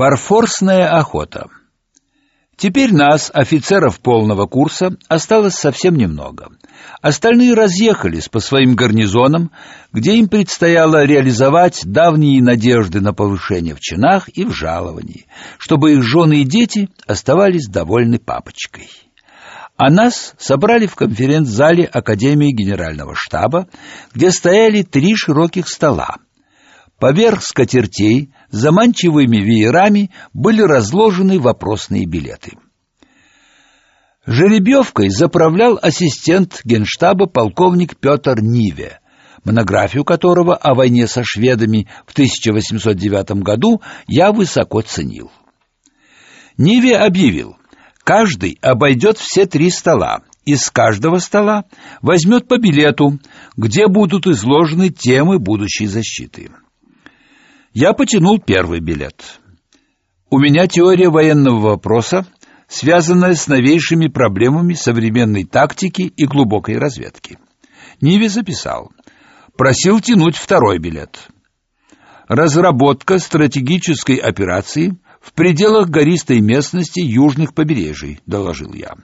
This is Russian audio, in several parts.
Парфорсная охота. Теперь нас, офицеров полного курса, осталось совсем немного. Остальные разъехались по своим гарнизонам, где им предстояло реализовать давние надежды на повышение в чинах и в жаловании, чтобы их жены и дети оставались довольны папочкой. А нас собрали в конференц-зале Академии Генерального штаба, где стояли три широких стола. Поверх скатертей заманчивыми веерами были разложены вопросные билеты. Жеребьевкой заправлял ассистент генштаба полковник Петр Ниве, монографию которого о войне со шведами в 1809 году я высоко ценил. Ниве объявил, каждый обойдет все три стола, из каждого стола возьмет по билету, где будут изложены темы будущей защиты. Я потянул первый билет. У меня теория военного вопроса, связанная с новейшими проблемами современной тактики и глубокой разведки. Ниви записал. Просил тянуть второй билет. Разработка стратегической операции в пределах гористой местности южных побережий, доложил я.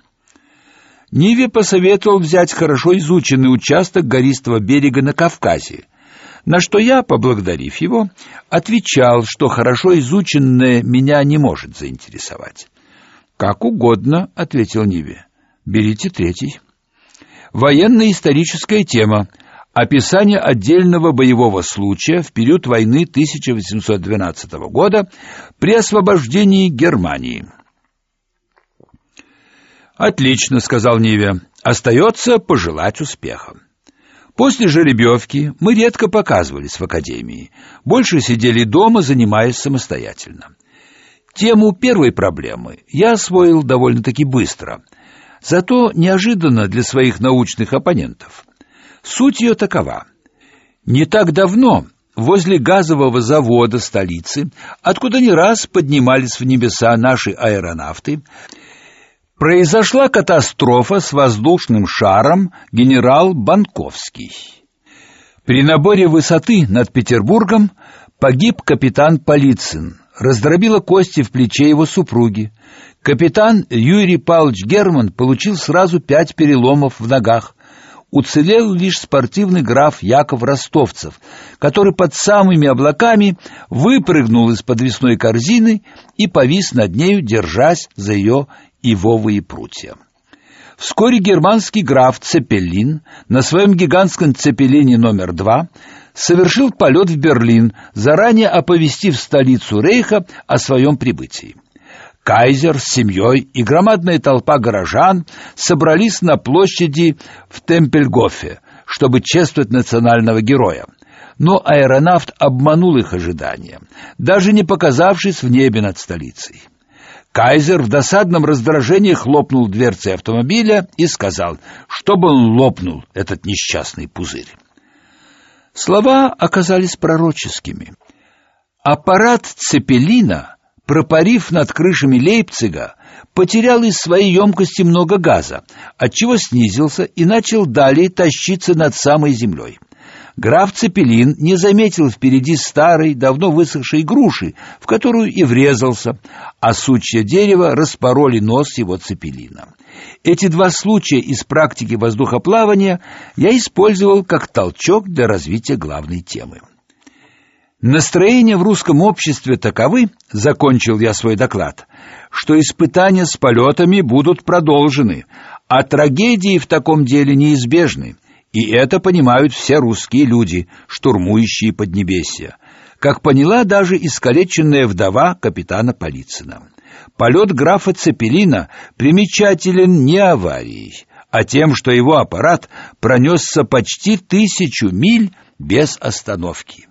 Ниве посоветовал взять хорошо изученный участок гористого берега на Кавказе, на что я, поблагодарив его, отвечал, что хорошо изученное меня не может заинтересовать. «Как угодно», — ответил Ниве. «Берите третий». Военно-историческая тема. Описание отдельного боевого случая в период войны 1812 года при освобождении Германии. «Отлично», — сказал Ниве. «Остается пожелать успеха». После жеребьевки мы редко показывались в академии, больше сидели дома, занимаясь самостоятельно. Тему первой проблемы я освоил довольно-таки быстро, зато неожиданно для своих научных оппонентов. Суть ее такова. Не так давно возле газового завода столицы, откуда не раз поднимались в небеса наши аэронавты, Произошла катастрофа с воздушным шаром генерал Банковский. При наборе высоты над Петербургом погиб капитан Полицын, раздробило кости в плече его супруги. Капитан Юрий Павлович Герман получил сразу пять переломов в ногах. Уцелел лишь спортивный граф Яков Ростовцев, который под самыми облаками выпрыгнул из подвесной корзины и повис над нею, держась за ее ивовые прутья. Вскоре германский граф Цепелин на своем гигантском цепелине номер два совершил полет в Берлин, заранее оповестив столицу Рейха о своем прибытии. Кайзер с семьей и громадная толпа горожан собрались на площади в Темпельгофе, чтобы чествовать национального героя. Но аэронавт обманул их ожидания, даже не показавшись в небе над столицей. Кайзер в досадном раздражении хлопнул дверцей автомобиля и сказал, чтобы он лопнул, этот несчастный пузырь. Слова оказались пророческими. Аппарат Цепелина, пропарив над крышами Лейпцига, потерял из своей емкости много газа, отчего снизился и начал далее тащиться над самой землей. Граф Цепелин не заметил впереди старой, давно высохшей груши, в которую и врезался, а сучья дерева распороли нос его Цепелина. Эти два случая из практики воздухоплавания я использовал как толчок для развития главной темы. Настроения в русском обществе таковы, закончил я свой доклад, что испытания с полетами будут продолжены, а трагедии в таком деле неизбежны. И это понимают все русские люди, штурмующие Поднебесье. Как поняла даже искалеченная вдова капитана Полицына. Полет графа Цепелина примечателен не аварией, а тем, что его аппарат пронесся почти тысячу миль без остановки.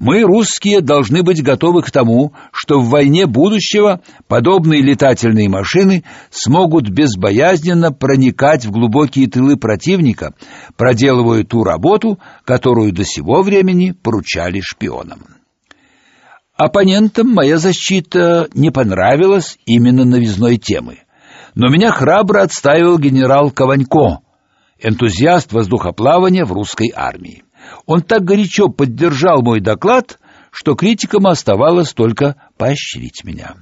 Мы, русские, должны быть готовы к тому, что в войне будущего подобные летательные машины смогут безбоязненно проникать в глубокие тылы противника, проделывая ту работу, которую до сего времени поручали шпионам. Оппонентам моя защита не понравилась именно новизной темы. Но меня храбро отстаивал генерал Кованько, энтузиаст воздухоплавания в русской армии. Он так горячо поддержал мой доклад, что критикам оставалось только поощрить меня.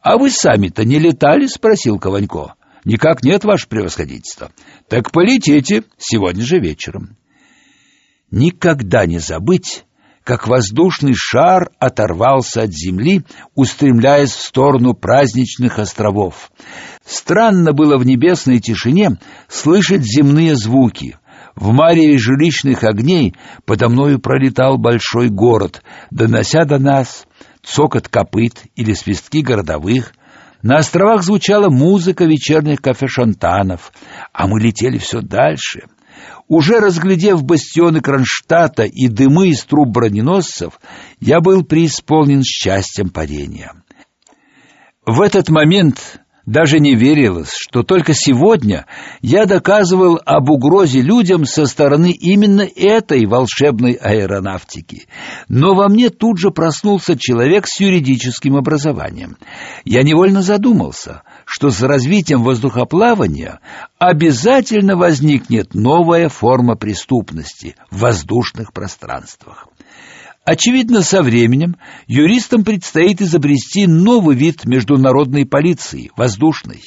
«А вы сами-то не летали?» — спросил Кованько. «Никак нет, ваше превосходительство». «Так полетите сегодня же вечером». Никогда не забыть, как воздушный шар оторвался от земли, устремляясь в сторону праздничных островов. Странно было в небесной тишине слышать земные звуки. В мареве жилищных огней подо мною пролетал большой город, донося до нас цокот копыт или свистки городовых. На островах звучала музыка вечерних кафе-шантанов, а мы летели все дальше. Уже разглядев бастионы Кронштадта и дымы из труб броненосцев, я был преисполнен счастьем парения. В этот момент даже не верилось, что только сегодня я доказывал об угрозе людям со стороны именно этой волшебной аэронавтики. Но во мне тут же проснулся человек с юридическим образованием. Я невольно задумался, что с развитием воздухоплавания обязательно возникнет новая форма преступности в воздушных пространствах. Очевидно, со временем юристам предстоит изобрести новый вид международной полиции воздушной.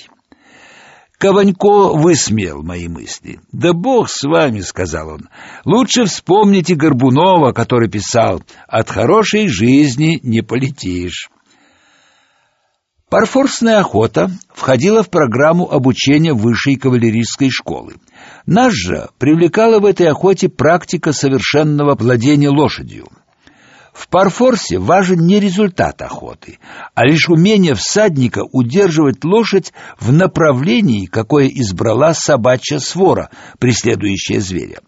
Кованько высмеял мои мысли. «Да бог с вами», — сказал он. «Лучше вспомните Горбунова, который писал «От хорошей жизни не полетишь». Парфорсная охота входила в программу обучения высшей кавалерийской школы. Нас же привлекала в этой охоте практика совершенного владения лошадью. В парфорсе важен не результат охоты, а лишь умение всадника удерживать лошадь в направлении, какое избрала собачья свора, преследующая зверя.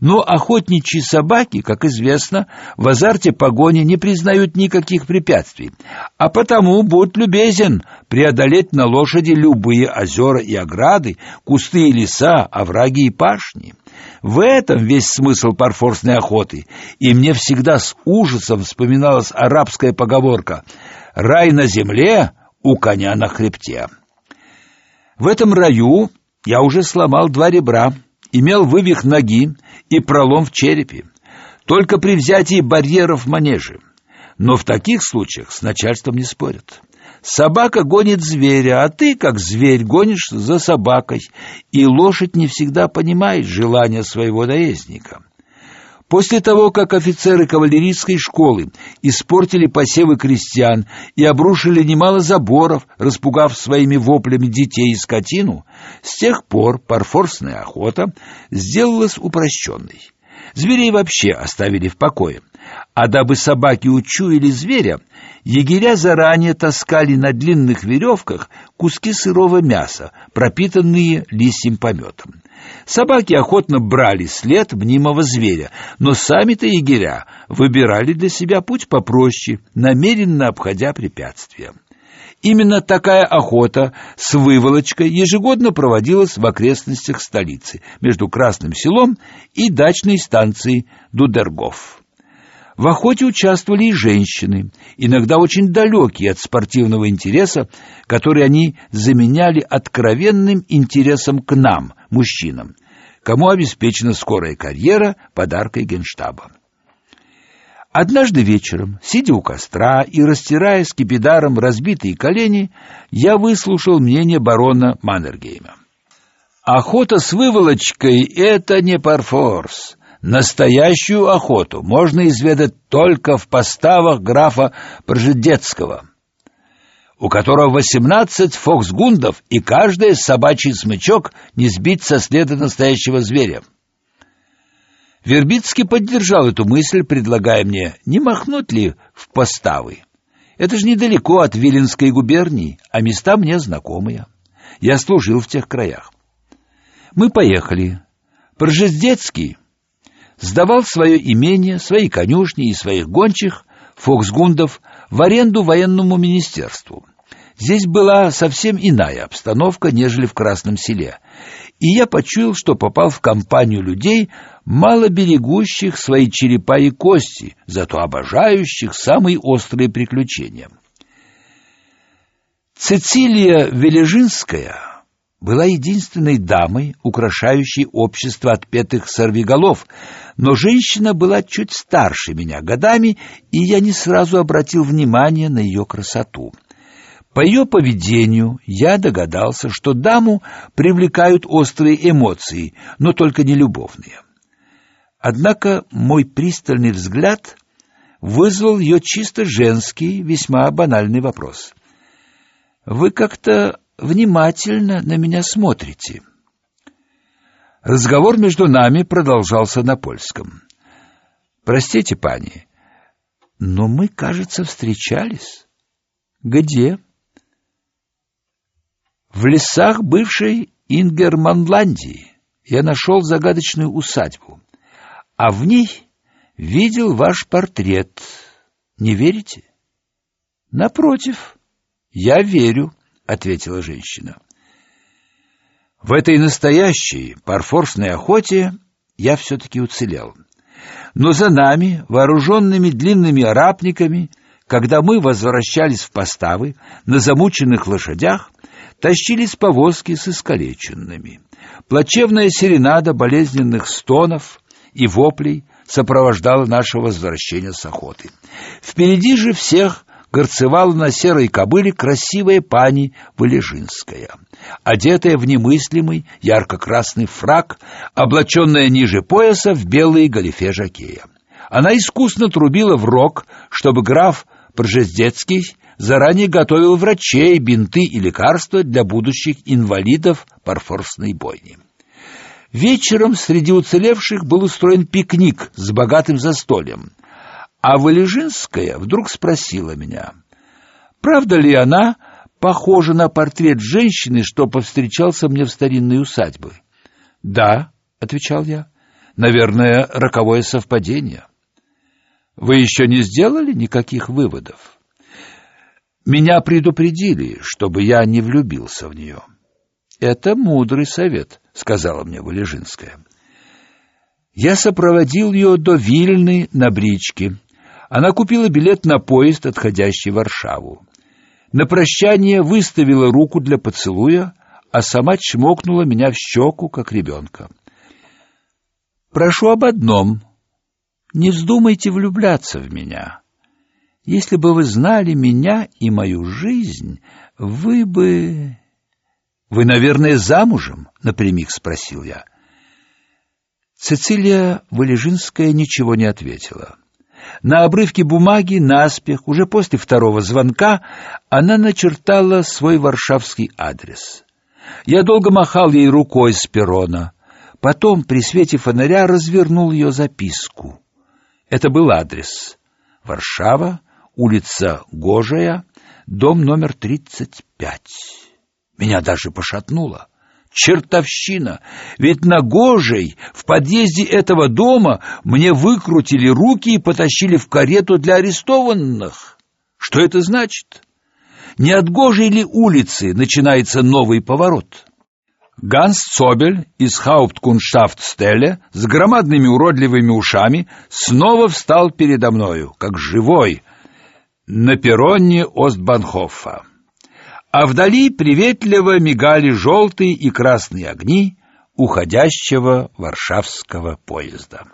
Но охотничьи собаки, как известно, в азарте погони не признают никаких препятствий, а потому будь любезен преодолеть на лошади любые озера и ограды, кусты и леса, овраги и пашни. В этом весь смысл парфорсной охоты, и мне всегда с ужасом вспоминалась арабская поговорка «Рай на земле, у коня на хребте». В этом раю я уже сломал два ребра, имел вывих ноги и пролом в черепе, только при взятии барьеров манежи. Но в таких случаях с начальством не спорят. Собака гонит зверя, а ты, как зверь, гонишь за собакой, и лошадь не всегда понимает желания своего наездника. После того, как офицеры кавалерийской школы испортили посевы крестьян и обрушили немало заборов, распугав своими воплями детей и скотину, с тех пор парфорсная охота сделалась упрощенной. Зверей вообще оставили в покое. А дабы собаки учуяли зверя, егеря заранее таскали на длинных веревках куски сырого мяса, пропитанные лисьим пометом. Собаки охотно брали след мнимого зверя, но сами-то егеря выбирали для себя путь попроще, намеренно обходя препятствия. Именно такая охота с выволочкой ежегодно проводилась в окрестностях столицы, между Красным селом и дачной станцией Дудергоф. В охоте участвовали и женщины, иногда очень далекие от спортивного интереса, который они заменяли откровенным интересом к нам, мужчинам, кому обеспечена скорая карьера подаркой Генштаба. Однажды вечером, сидя у костра и растирая скипидаром разбитые колени, я выслушал мнение барона Маннергейма. Охота с выволочкой — это не парфорс. Настоящую охоту можно изведать только в поставах графа Пржедецкого, у которого восемнадцать фоксгундов, и каждый собачий смычок не сбить со следа настоящего зверя. Вербицкий поддержал эту мысль, предлагая мне, не махнуть ли в поставы. Это же недалеко от Виленской губернии, а места мне знакомые. Я служил в тех краях. Мы поехали. Пржездецкий сдавал свое имение, свои конюшни и своих гончих, фоксгундов, в аренду военному министерству. Здесь была совсем иная обстановка, нежели в Красном селе, и я почуял, что попал в компанию людей, мало берегущих свои черепа и кости, зато обожающих самые острые приключения. Цицилия Вележинская была единственной дамой, украшающей общество отпетых сорвиголов, но женщина была чуть старше меня годами, и я не сразу обратил внимание на ее красоту. По ее поведению я догадался, что даму привлекают острые эмоции, но только не любовные. Однако мой пристальный взгляд вызвал ее чисто женский, весьма банальный вопрос. «Вы как-то внимательно на меня смотрите». Разговор между нами продолжался на польском. «Простите, пани, но мы, кажется, встречались». «Где?» В лесах бывшей Ингерманландии я нашел загадочную усадьбу, а в ней видел ваш портрет. Не верите? Напротив, я верю, ответила женщина. В этой настоящей парфорсной охоте я все-таки уцелел. Но за нами, вооруженными длинными арапниками, когда мы возвращались в поставы на замученных лошадях, тащились повозки с искалеченными. Плачевная серенада болезненных стонов и воплей сопровождала наше возвращение с охоты. Впереди же всех горцевала на серой кобыле красивая пани Валежинская, одетая в немыслимый ярко-красный фрак, облаченная ниже пояса в белые галифе жакея. Она искусно трубила в рог, чтобы граф Пржездецкий заранее готовил врачей, бинты и лекарства для будущих инвалидов парфорсной бойни. Вечером среди уцелевших был устроен пикник с богатым застольем. А Валежинская вдруг спросила меня, правда ли она похожа на портрет женщины, что повстречался мне в старинной усадьбе? «Да», — отвечал я, — «наверное, роковое совпадение». «Вы еще не сделали никаких выводов?» Меня предупредили, чтобы я не влюбился в нее. Это мудрый совет, сказала мне Валежинская. Я сопроводил ее до Вильны на бричке. Она купила билет на поезд, отходящий в Варшаву. На прощание выставила руку для поцелуя, а сама чмокнула меня в щеку, как ребенка. Прошу об одном: не вздумайте влюбляться в меня. Если бы вы знали меня и мою жизнь, вы бы Вы, наверное, замужем, напрямик спросил я. Цицилия Валежинская ничего не ответила. На обрывке бумаги наспех, уже после второго звонка, она начертала свой варшавский адрес. Я долго махал ей рукой с перрона. Потом при свете фонаря развернул ее записку. Это был адрес. Варшава, улица Гожая, дом номер 35. Меня даже пошатнуло. Чертовщина! Ведь на Гожей, в подъезде этого дома, мне выкрутили руки и потащили в карету для арестованных. Что это значит? Не от Гожей ли улицы начинается новый поворот? Ганс Цобель из Хаупткунштафтстеле с громадными уродливыми ушами снова встал передо мною, как живой, на перроне Остбанхофа. А вдали приветливо мигали желтые и красные огни уходящего варшавского поезда.